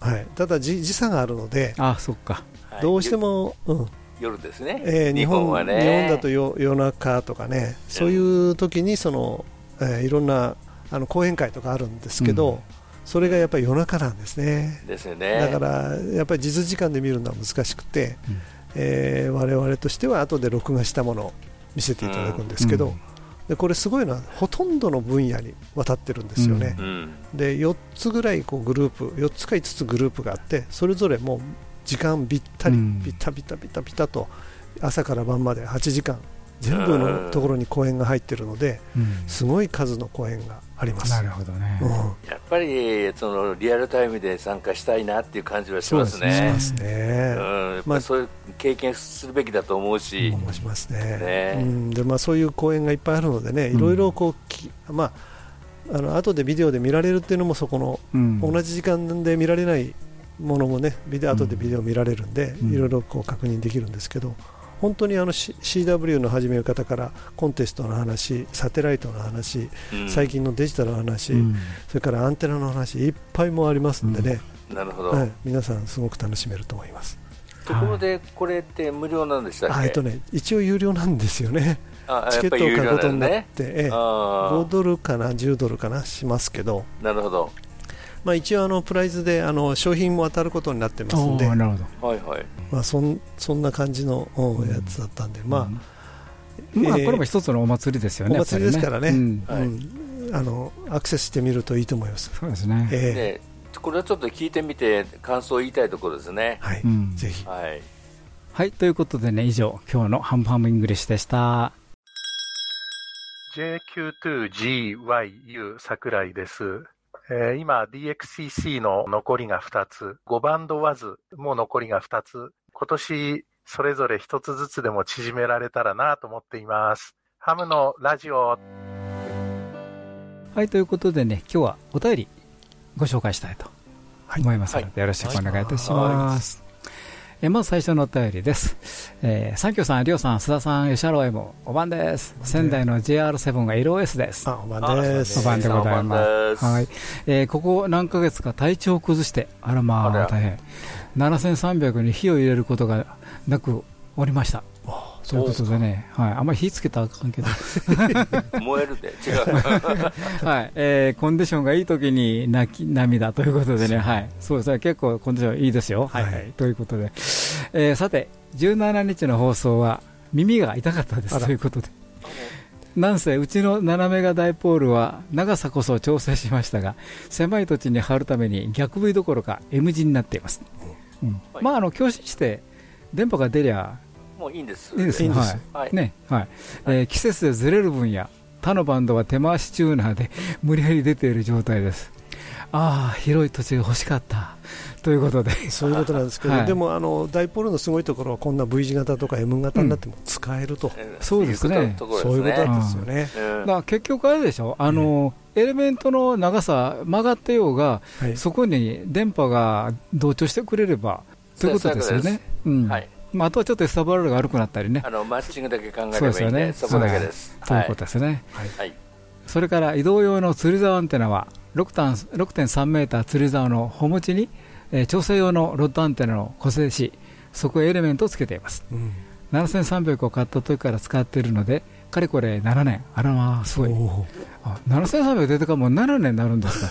はい、ただ時差があるのであそっか。どうしても、うん、夜ですね、えー、日本はね。日本だと夜夜中とかね。そういう時にその、えー、いろんなあの講演会とかあるんですけど、うん、それがやっぱり夜中なんですね。ですよね。だからやっぱり実時間で見るのは難しくて、うん。えー、我々としては後で録画したものを見せていただくんですけど、うん。でこれすごいのはほとんどの分野に渡ってるんですよね、うん、で4つぐらいこうグループ4つか5つグループがあってそれぞれもう時間ぴったり、ぴったぴったぴったぴったと朝から晩まで8時間全部のところに公演が入ってるので、すごい数の公演があります。なるほどね。うん、やっぱりそのリアルタイムで参加したいなっていう感じはしますね。しますね。うん、まあそういう経験するべきだと思うし。思しますね。ねうん、でまあそういう公演がいっぱいあるのでね、いろいろこうき、まああの後でビデオで見られるっていうのもそこの、同じ時間で見られないものもねビデオ後でビデオ見られるんで、いろいろこう確認できるんですけど。本当にあの CW の始め方からコンテストの話、サテライトの話、うん、最近のデジタルの話、うん、それからアンテナの話、いっぱいもありますんでね、うん、なるほど、はい、皆さん、すごく楽しめると思います。ところで、これって無料なんでしたっけ、えっとね、一応有料なんですよね。チケットを買うことになって、ね。ええ、5ドルかな、10ドルかな、しますけど、なるほどまあ、一応あのプライズであの商品も当たることになってますんで、なるほど。はいはい。まあ、そんそんな感じのやつだったんで、まあ、うん、まあ、これも一つのお祭りですよね、お祭りですからね、うん。はい、あのアクセスしてみるといいと思います。そうですね、えー、これはちょっと聞いてみて、感想を言いたいところですね。はい、ぜひ、はい、はい、ということでね、以上、今日のハムハムイングリッシュでした。JQ2GYU 桜井です。えー、今 DXCC の残りが2つ、5バンドワズも残りが2つ、今年それぞれ1つずつでも縮められたらなと思っています。ハムのラジオ。はい、ということでね、今日はお便りご紹介したいと思いますので、はい、よろしくお願いいたします。えまず最初のお便りです。えー、三京さん、りょうさん、須田さん、吉原 M、おばんです。仙台の JR7 が LOS です。あ、おばんです。おばんでございます。はい。えー、ここ何ヶ月か体調を崩して、あらまあ、大変。7300に火を入れることがなくおりました。ということでね、はい、あんまり火つけたらあかんけど。燃えるで、違う、はい。えー、コンディションがいいときに泣き涙ということでね、はい、そうですね。結構コンディションいいですよ、はい、はい、ということで、えー、さて、17日の放送は耳が痛かったです。ということで。なんせうちの7メガダイポールは長さこそ調整しましたが狭い土地に張るために逆 V どころか M 字になっています、うん。まああの共振して電波が出りゃもういいんです。いいです。はい。ね、はい。え季節でずれる分や、他のバンドは手回しチューナーで 無理やり出ている状態です。ああ、広い土地が欲しかった。ということで。そういうことなんですけど、はい、でもあのダイポールのすごいところはこんな V 字型とか M 型になっても使えると、うん、そうですね。そういうことなんですよね、うん、だから結局あれでしょ？あの、エレメントの長さ曲がってようが、はい、そこに電波が同調してくれればということですよね。うん。はいまあ、あとはちょっと SWR が悪くなったりね。あのマッチングだけ考えればいいんで、そ、ね、こだけです。ということですね。はい。それから移動用の釣り竿アンテナは6.3メーター釣り竿の穂持ちに、えー、調整用のロッドアンテナを固定し、そこへエレメントをつけています。うん、7300を買った時から使っているので、かれこれ7年、あらまあ、すごい、7300出てからもう7年になるんですか、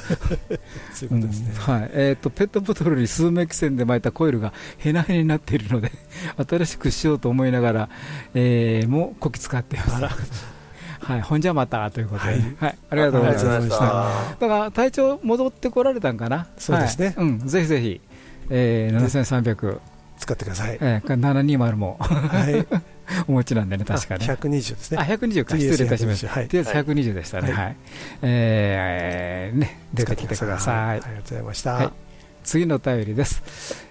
そういうことですね、はい。えーと、ペットボトルに数メキ線で巻いたコイルがへなへになっているので、新しくしようと思いながら、えー、もうこき使っています。はい、ほんじゃまたということで、はい、はい、ありがとうございました。だから体調戻ってこられたんかな？そうですね。はい、うん、ぜひぜひ、えー、7300使ってください。えー、720も。はい。お持ちなんでね、確かに。120ですね。あ、120か、失礼いたしました。はい、120でしたね。はい。えー、ね、出てきてください。ありがとうございました。次のお便りです。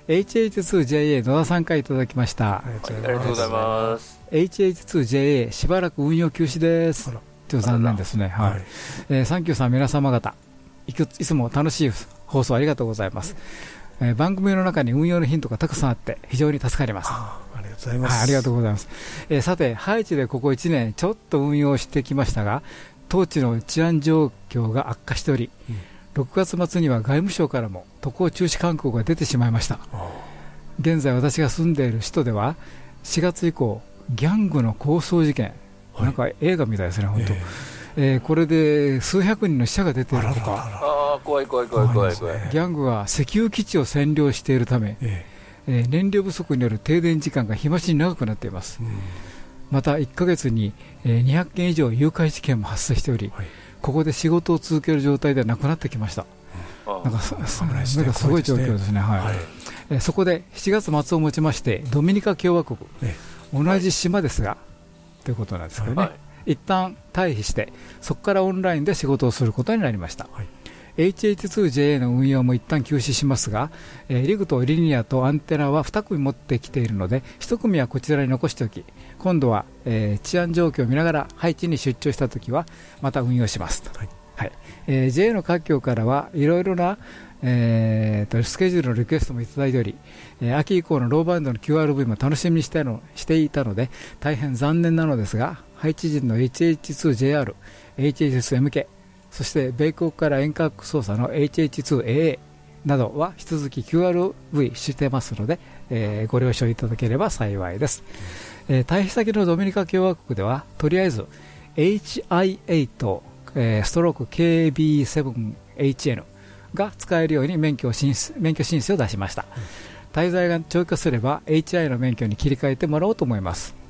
HH2JA 野田さんからいただきました。ありがとうございます。HH2JA しばらく運用休止です。と残念ですね。はい。えー、サンキューさん皆様方、いつも楽しい放送ありがとうございます。えー、番組の中に運用のヒントがたくさんあって非常に助かります。ございます、はい、ありがとうございます、えー、さて、ハイチでここ1年ちょっと運用してきましたが当地の治安状況が悪化しており、うん、6月末には外務省からも渡航中止勧告が出てしまいました。現在私が住んでいる首都では4月以降ギャングの抗争事件、はい、なんか映画みたいですね、本当、えー、えー、これで数百人の死者が出ていると。か、あ怖い怖い怖い怖い怖い、ギャングは石油基地を占領しているため、えーえー、燃料不足による停電時間が日増しに長くなっています、うん、また1か月に、えー、200件以上誘拐事件も発生しており、はい、ここで仕事を続ける状態ではなくなってきました、うん、なんかすなんかすごい状況ですね、はい。はい、えー、そこで7月末をもちましてドミニカ共和国、同じ島ですが、ということなんですけどね、はい、一旦退避してそこからオンラインで仕事をすることになりました、はい。HH2JA の運用も一旦休止しますが、えー、リグとリニアとアンテナは2組持ってきているので1組はこちらに残しておき今度は、えー、治安状況を見ながら配置に出張したときはまた運用しますと、はい。はい。えー、JA の各局からはいろいろな、えーと、スケジュールのリクエストもいただいており、えー、秋以降のローバンドの QRV も楽しみにしてのしていたので大変残念なのですが配置時の HH2JR、HH2MK そして米国から遠隔操作の HH2AA などは引き続き QRV してますので、えー、ご了承いただければ幸いです、えー、退避先のドミニカ共和国ではとりあえず HI8、えー、ストローク KB7HN が使えるように免許申免許申請を出しました、滞在が長期化すれば HI の免許に切り替えてもらおうと思います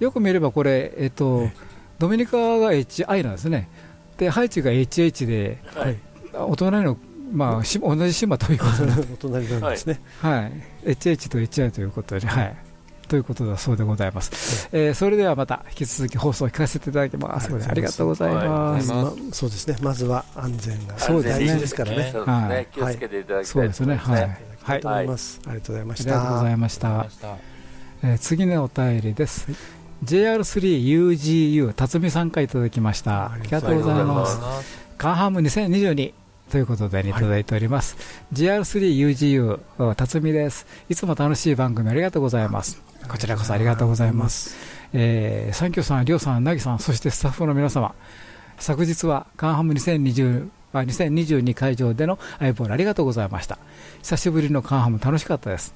よく見ればこれ、えっと、ドミニカが HI なんですね。でハイチが HH で、はい、お隣の、まあ、同じ島ということでお隣なんですね、はい、HH と HI ということで、はい、ということだそうでございます、えー、それではまた引き続き放送を聞かせていただきます。のでありがとうございます、まそうですね。まずは安全がそうですね。ですからね。はい、気をつけていただきたいそうですね。はい、はい、ありがとうございました。ありがとうございました、えー、次のお便りです、JR3UGU 辰巳さんからいただきました。ありがとうございます。カンハム2022ということで、いただいております、はい、JR3UGU 辰巳です。いつも楽しい番組ありがとうございます。こちらこそありがとうございます。えー、サンキューさん、りょうさん、なぎさん、そしてスタッフの皆様、昨日はカンハム2020 2022会場でのアイボールありがとうございました。久しぶりのカンハム楽しかったです。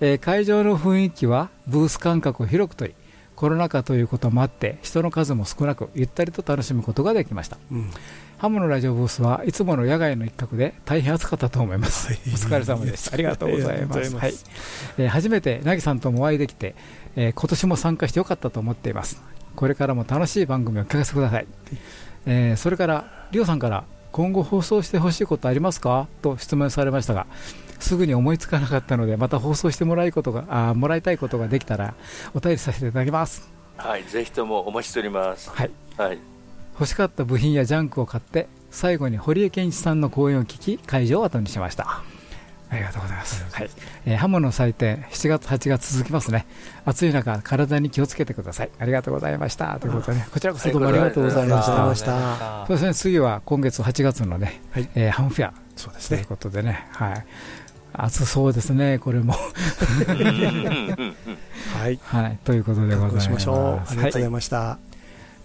えー、会場の雰囲気はブース間隔を広くとり、コロナ禍ということもあって人の数も少なくゆったりと楽しむことができました、うん、ハムのラジオブースはいつもの野外の一角で大変暑かったと思います、はい、お疲れ様です。ありがとうございます。はい。えー、初めてなぎさんともお会いできて、えー、今年も参加してよかったと思っています。これからも楽しい番組を聞かせてください、えー、それからりょうさんから今後放送してほしいことありますか？と質問されましたがすぐに思いつかなかったのでまた放送してもらいことがあもらいたいことができたらお便りさせていただきますはいぜひともお待ちしておりますはい、はい、欲しかった部品やジャンクを買って最後に堀江謙一さんの講演を聞き会場を後にしましたありがとうございます。はい、えー、ハムの祭典、7月、8月続きますね。暑い中、体に気をつけてください。ありがとうございました。ということで、ね、こちらこそどうもありがとうございました。そうですね、次は今月8月のね、はい、えー、ハムフェア。そうですね。ということでね、はい。暑そうですね、これも。はい、はい、ということでございます。ありがとうございました。は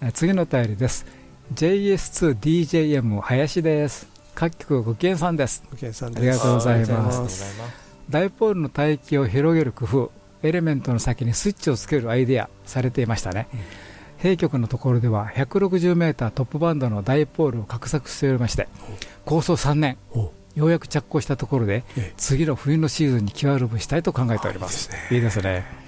い、次のお便りです。JS2DJM 林です。各局ご機嫌さんです。ご機嫌さんありがとうございます。ダイポールの帯域を広げる工夫、エレメントの先にスイッチをつけるアイデアされていましたね。う局のところでは 160m トップバンドのダイポールを画策しておりまして、構想3年。ようやく着工したところで、次の冬のシーズンに気悪ぶしたいと考えております。いいですね。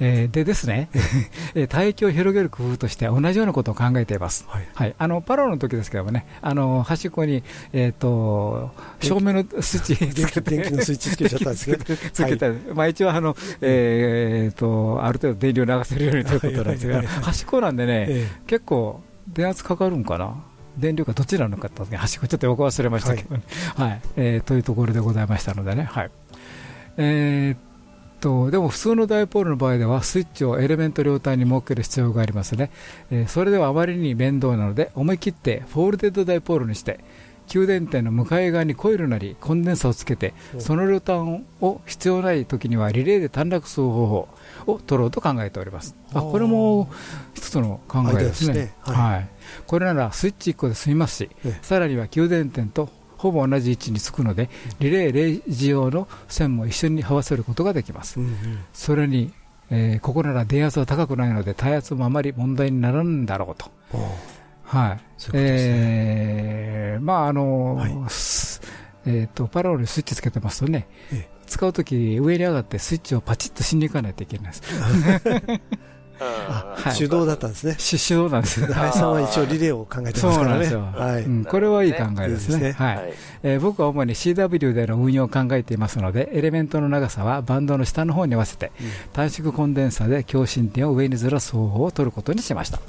えー、でですね、帯域を広げる工夫として同じようなことを考えています。はい、はい、あのパロの時ですけどもね、あの端っこにえっ、ー、と照明のスイッチ つけて電気のスイッチつけちゃったんですけど、つけた、はい、まあ一応あの、えー、とある程度電流を流せるようにということなんですが、端っこなんでね、えー、結構電圧かかるんかな。電力がどちらのかった端っこちょっと横忘れましたけど、ね、はい、はい、えー、というところでございましたのでね、はい。えーとでも普通のダイポールの場合ではスイッチをエレメント両端に設ける必要がありますね、えー、それではあまりに面倒なので思い切ってフォールデッドダイポールにして給電点の向かい側にコイルなりコンデンサをつけてその両端を必要ない時にはリレーで短絡する方法を取ろうと考えております。あこれも一つの考えですね、ね、はい、はい、これならスイッチ1個で済みますし、さらには給電点とほぼ同じ位置につくので、リレーレジ用の線も一緒に合わせることができます。うんうん、それに、えー、ここなら電圧は高くないので、耐圧もあまり問題にならんだろうと。はい。えまあ、あの、はい、えっ、と、パラオにスイッチつけてますとね、ええ、使うとき上に上がってスイッチをパチッとしに行かないといけないです。手動だったんですね。手動なんですよ。林さんは一応リレーを考えてますからね。はい、これはいい考えですね。はい。え僕は主に CW での運用を考えていますので、エレメントの長さはバンドの下の方に合わせて、短縮コンデンサーで強心点を上にずらす方法を取ることにしました。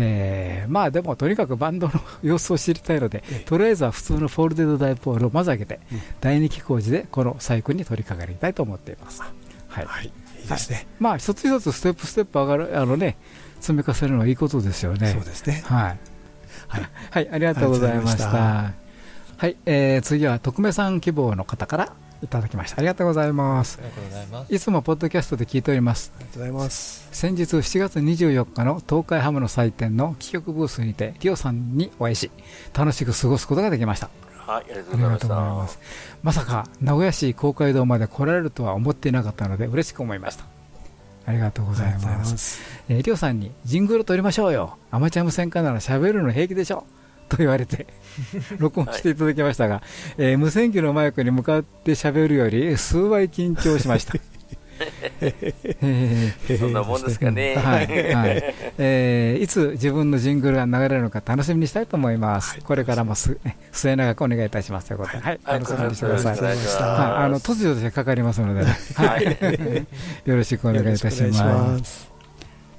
えー、まあでもとにかくバンドの様子を知りたいので、とりあえずは普通のフォールデッドダイポールをまず上げて、第2期工事でこのサイクルに取り掛かりたいと思っています。はい、はい。いいですね、はい、まあ一つ一つステップステップ上がるあのね積み重ねるのはいいことですよね。そうですね。はい。はい、はい、ありがとうございました。はい、えー、次は徳目さん希望の方からいただきましたありがとうございますありがとうございますいつもポッドキャストで聞いておりますありがとうございます先日7月24日の東海ハムの祭典の企画ブースにてリオさんにお会いし楽しく過ごすことができましたはい、ありがとうございます。まさか名古屋市公会堂まで来られるとは思っていなかったので嬉しく思いました。ありがとうございます。ますえー、りょうさんにジングル撮りましょうよ。アマチュア無線化なら喋るの平気でしょ？と言われて 録音していただきましたが、はい、えー、無線機のマイクに向かって喋るより数倍緊張しました。そんなもんですかね。はい、はい、えー、いつ自分のジングルが流れるのか楽しみにしたいと思います。はい、これからもす、ね、末永くお願いいたしますということで、はい、楽しみにしてください。はい、あの突如としてかかりますので、ね、はい、よろしくお願いいたします。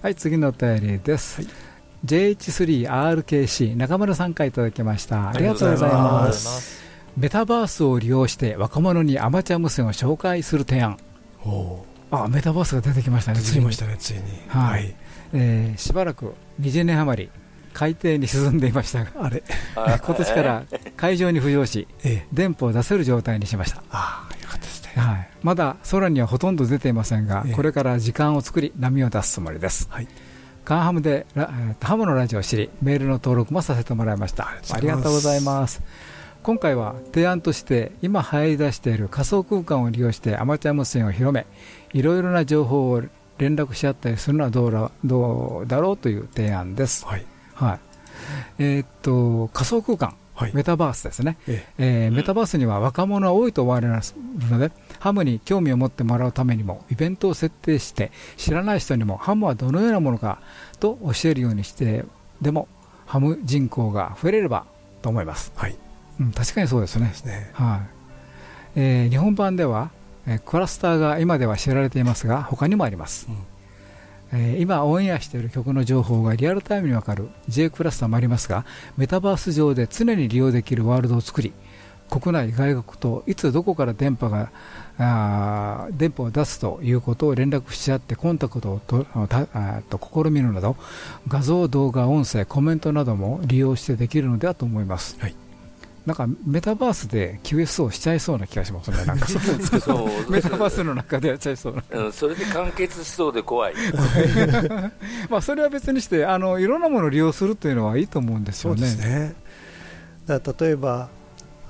はい、次のお便りです。はい JH3RKC 中村さんからいただきました。ありがとうございます。メタバースを利用して若者にアマチュア無線を紹介する提案。あメタバースが出てきましたね、ついましたね、ついに。はい、えー、しばらく20年余り、海底に沈んでいましたが、あれ。今年から海上に浮上し、ええ、電波を出せる状態にしました。あよかったですね、はい、まだ空にはほとんど出ていませんが、え、これから時間を作り、波を出すつもりです。はいカンハムでハムのラジオを知り、メールの登録もさせてもらいました。ありがとうございます。今回は提案として今流行り出している仮想空間を利用してアマチュア無線を広めいろいろな情報を連絡し合ったりするのはどうだどうだろうという提案です。はい、はい、えー、っと仮想空間、はい、メタバースですね、ええ。ー、メタバースには若者が多いと思われるので、ハムに興味を持ってもらうためにもイベントを設定して知らない人にもハムはどのようなものかと教えるようにしてでもハム人口が増えれればと思います。はい。うん、確かにそうですね。ですね。はい。えー、日本版ではえクラスターが今では知られていますが他にもあります、うん、えー、今オンエアしている曲の情報がリアルタイムに分かる J クラスターもありますがメタバース上で常に利用できるワールドを作り国内、外国といつどこから電波があ電波を出すということを連絡し合ってコンタクトをとと試みるなど画像、動画、音声、コメントなども利用してできるのではと思います。はい。なんかメタバースで QS をしちゃいそうな気がしますね、なんか。そうメタバースの中でやっちゃいそうな、うん、それで完結しそうで怖い。まあそれは別にしてあの、いろんなものを利用するというのはいいと思うんですよね。ね。だ例えば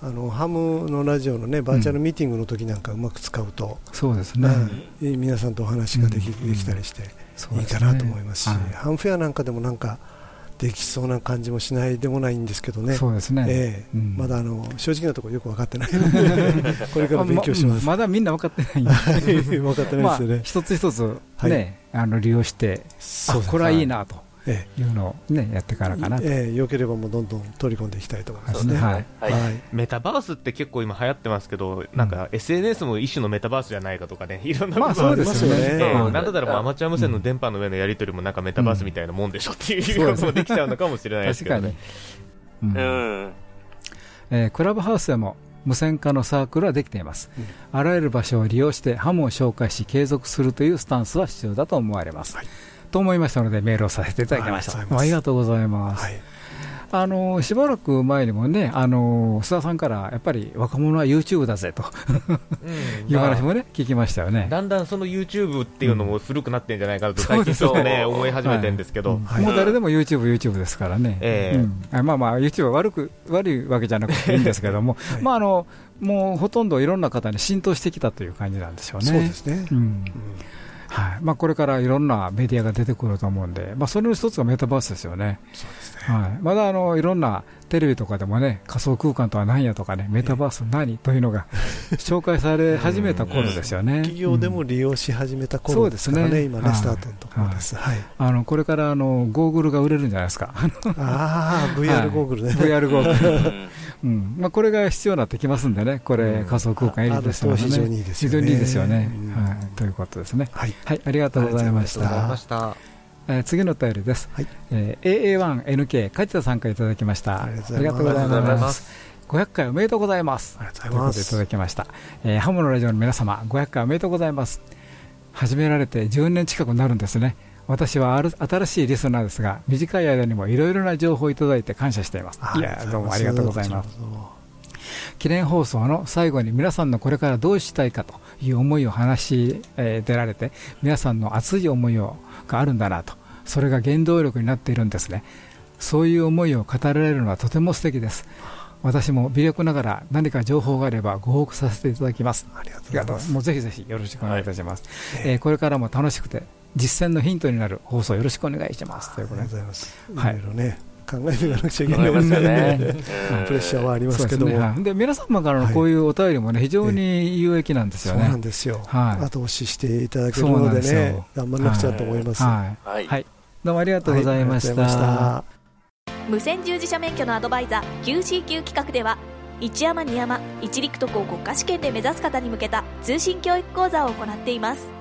あのハムのラジオのねバーチャルミーティングの時なんかうまく使うと、うん、そうですね、うん、皆さんとお話ができ,、できたりして、いいかなと思いますし、はい、ハムフェアなんかでもなんかできそうな感じもしないでもないんですけどね、そうですね、えー、うん、まだあの正直なところよく分かってない。ので、これから勉強します。まだみんな分かってない分 かってないですよね。まあ、一つ一つね、はい、あの利用して、これはいいなと。いうのを、ね、やってからかなええ、よければもうどんどん取り込んでいきたいと思いますね、はい、はい、メタバースって結構今流行ってますけど、なんか SNS も一種のメタバースじゃないかとかね、いろんなことありますよね、なんだったらアマチュア無線の電波の上のやり取りもなんかメタバースみたいなもんでしょっていうこともできちゃうのかもしれないですけどね。うん、えー、クラブハウスでも無線化のサークルはできています、うん、あらゆる場所を利用してハムを紹介し継続するというスタンスは必要だと思われます、はいと思いましたのでメールをさせていただきました。ありがとうございます。はい。あのしばらく前にもね、あの須田さんからやっぱり若者は YouTube だぜと。いう話もね、聞きましたよね。だんだんその YouTube っていうのも古くなってんじゃないかなと、最近ちょっとね、思い始めてるんですけど、もう誰でも YouTube、YouTube ですからね、えーまあまあ、YouTube は悪く悪いわけじゃなくていいんですけども、まああのもうほとんどいろんな方に浸透してきたという感じなんでしょうね。そうですね、うんはいまあ、これからいろんなメディアが出てくると思うんで、まあ、それの一つがメタバースですよね。そうですねはい、まだあのいろんなテレビとかでもね、仮想空間とは何やとかね、メタバース何というのが紹介され始めた頃ですよね。企業でも利用し始めた頃ですからね、ね今ね、スタートのところです。はい、あのこれからあのゴーグルが売れるんじゃないですか。ああ、VR ゴーグルね。VR ゴーグル。うん。まあ、これが必要になってきますんでね、これ、仮想空間入りですね、非常にいいですよね。非常にいいですよね。はい、ということですね。はい、はい、ありがとうございました。えー、次のお便りです、はい。えー、AA1NK 梶田さんからいただきました。ありがとうございます。500回おめでとうございます。ありがとうございます。いただきました、えー、ハムのラジオの皆様500回おめでとうございます。始められて10年近くなるんですね私はある新しいリスナーですが短い間にもいろいろな情報をいただいて感謝しています。いやどうもありがとうございます。記念放送の最後に皆さんのこれからどうしたいかという思いを話し、えー、出られて皆さんの熱い思いをがあるんだなと。それが原動力になっているんですね。そういう思いを語られるのはとても素敵です。私も微力ながら何か情報があればご報告させていただきます。ありがとうございます。もうぜひぜひよろしくお願いいたします、はい、えー、これからも楽しくて実践のヒントになる放送よろしくお願いします。ということで。ございます。はい。ね考えていかなくちゃいけないですよね。プレッシャーはありますけども、で皆様からのこういうお便りもね、非常に有益なんですよね。そうなんですよ。はい、後押ししていただけるのでね、頑張らなくちゃと思います。はい。はい。どうもありがとうございました。無線従事者免許のアドバイザー QCQ 企画では、一山二山一陸徳を国家試験で目指す方に向けた通信教育講座を行っています。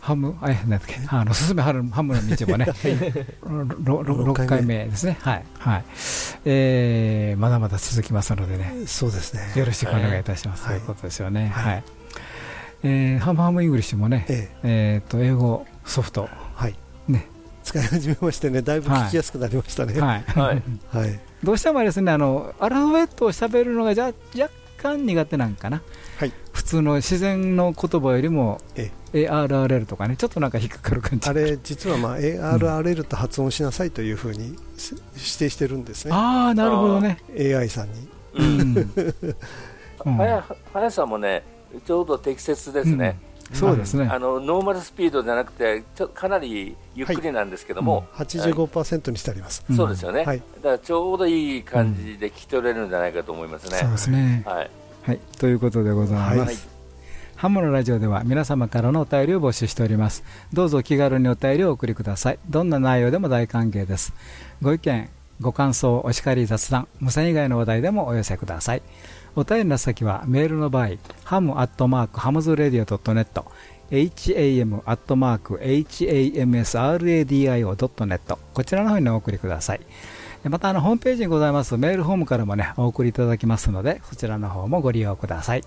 ハム、あ、なんだっけ、あの、すすめハムの道もね、6回目ですね。はい。はい。えー、まだまだ続きますのでね。そうですね。よろしくお願いいたします。ということですよね。はい。えハムハムイングリッシュもね、えっと、英語ソフト。はい。ね。使い始めましてね、だいぶ聞きやすくなりましたね。はい。はい。はい。どうしてもですね、あの、アルファベットを喋るのがじゃ若干苦手なんかな。はい。普通の自然の言葉よりも、ARRL とかね、ちょっとなんか引っかかる感じ。あれ、実はまあ ARRL と発音しなさいというふうに指定してるんですね、ああ、なるほどね、AI さんに。うん、速さもね、ちょうど適切ですね。うん、そうですね。あのノーマルスピードじゃなくてちょかなりゆっくりなんですけども、はい、85%にしてあります、そうですよね、はい、だからちょうどいい感じで聞き取れるんじゃないかと思いますね。そうですね、はい。はい、ということでございます。はいハムのラジオでは皆様からのお便りを募集しております。どうぞお気軽にお便りをお送りください。どんな内容でも大歓迎です。ご意見、ご感想、お叱り雑談、無線以外の話題でもお寄せください。お便りの先はメールの場合、ハムアットマークハムズラディオ .net、ham アットマーク hamsradio.net こちらの方にお送りください。またあのホームページにございますメールフォームからもねお送りいただきますのでそちらの方もご利用ください。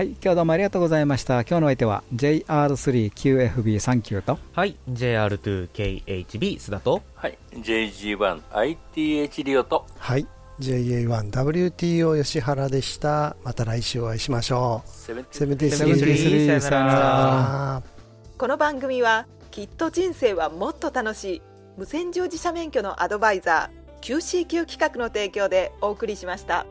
はい、今日どうもありがとうございました。今日の相手は JR3QFB39 と、はい、JR2KHB 須田と、はい、JG1ITH リオと、はい、JA1WTO 吉原でした。また来週お会いしましょう。セブンティスリーさよなら。この番組はきっと人生はもっと楽しい無線乗自社免許のアドバイザー QCQ 企画の提供でお送りしました。